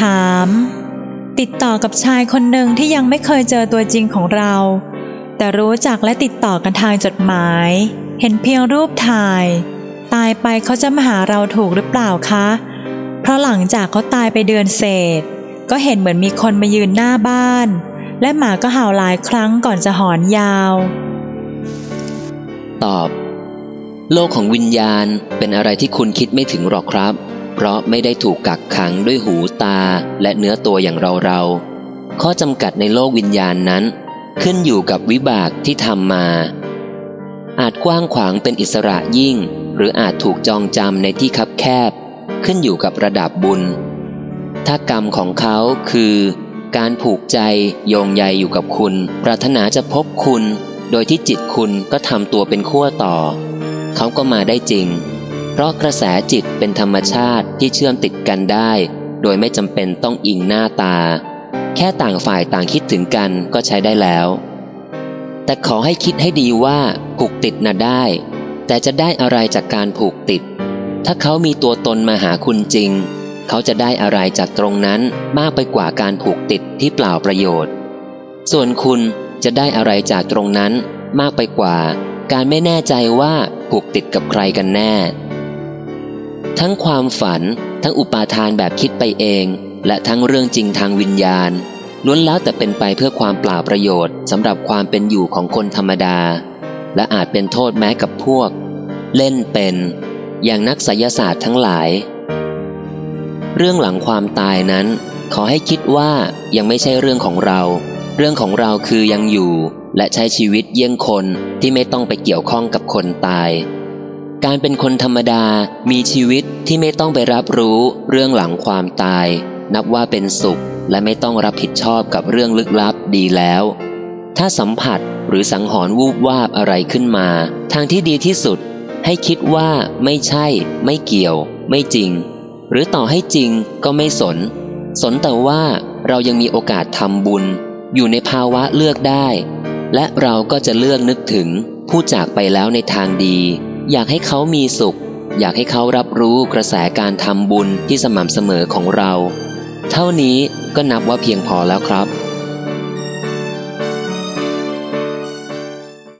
ถาม ติดต่อกับชายคนหนึ่งที่ยังไม่เคยเจอตัวจริงของเรา แต่รู้จักและติดต่อกันทางจดหมาย เห็นเพียงรูปถ่าย ตายไปเขาจะมาหาเราถูกหรือเปล่าคะ เพราะหลังจากเขาตายไปเดือนเศษ ก็เห็นเหมือนมีคนมายืนหน้าบ้าน และหมาก็เห่าหลายครั้งก่อนจะหอนยาว ตอบ โลกของวิญญาณเป็นอะไรที่คุณคิดไม่ถึงหรอกครับ เพราะไม่ได้ถูกกักขังด้วยหูตาและเนื้อตัวอย่างเราเราๆข้อจำกัดในโลกวิญญาณนั้น ขึ้นอยู่กับวิบากที่ทำมา อาจกว้างขวางเป็นอิสระยิ่ง หรืออาจถูกจองจำในที่คับแคบ ขึ้นอยู่กับระดับบุญ ถ้ากรรมของเขาคือ การผูกใจโยงใยอยู่กับคุณ ปรารถนาจะพบคุณ โดยที่จิตคุณก็ทำตัวเป็นขั้วต่อ เขาก็มาได้จริง เพราะกระแสจิตเป็นธรรมชาติที่เชื่อมติดกันได้ โดยไม่จำเป็นต้องอิงหน้าตา แค่ต่างฝ่ายต่างคิดถึงกันก็ใช้ได้แล้ว แต่ขอให้คิดให้ดีว่าผูกติดน่ะได้ แต่จะได้อะไรจากการผูกติด ถ้าเขามีตัวตนมาหาคุณจริง เขาจะได้อะไรจากตรงนั้นมากไปกว่าการผูกติดที่เปล่าประโยชน์ ส่วนคุณจะได้อะไรจากตรงนั้นมากไปกว่า การไม่แน่ใจว่าผูกติดกับใครกันแน่ ทั้งความฝัน ทั้งอุปาทานแบบคิดไปเอง และทั้งเรื่องจริงทางวิญญาณ ล้วนแล้วแต่เป็นไปเพื่อความเปล่าประโยชน์สำหรับความเป็นอยู่ของคนธรรมดา และอาจเป็นโทษแม้กับพวก เล่นเป็น อย่างนักไสยศาสตร์ทั้งหลาย เรื่องหลังความตายนั้น ขอให้คิดว่ายังไม่ใช่เรื่องของเรา เรื่องของเราคือยังอยู่และใช้ชีวิตเยี่ยงคนที่ไม่ต้องไปเกี่ยวข้องกับคนตาย การเป็นคนธรรมดามีชีวิตที่ไม่ต้องไปรับรู้เรื่องหลังความตาย นับว่าเป็นสุขและไม่ต้องรับผิดชอบกับเรื่องลึกลับดีแล้ว ถ้าสัมผัสหรือสังหรณ์วูบวาบอะไรขึ้นมา ทางที่ดีที่สุด ให้คิดว่าไม่ใช่ ไม่เกี่ยว ไม่จริง หรือต่อให้จริงก็ไม่สน สนแต่ว่าเรายังมีโอกาสทำบุญ อยู่ในภาวะเลือกได้ และเราก็จะเลือกนึกถึงผู้จากไปแล้วในทางดี อยากให้เขามีสุข อยากให้เขารับรู้กระแสการทำบุญที่สม่ำเสมอของเรา เท่านี้ก็นับว่าเพียงพอแล้วครับ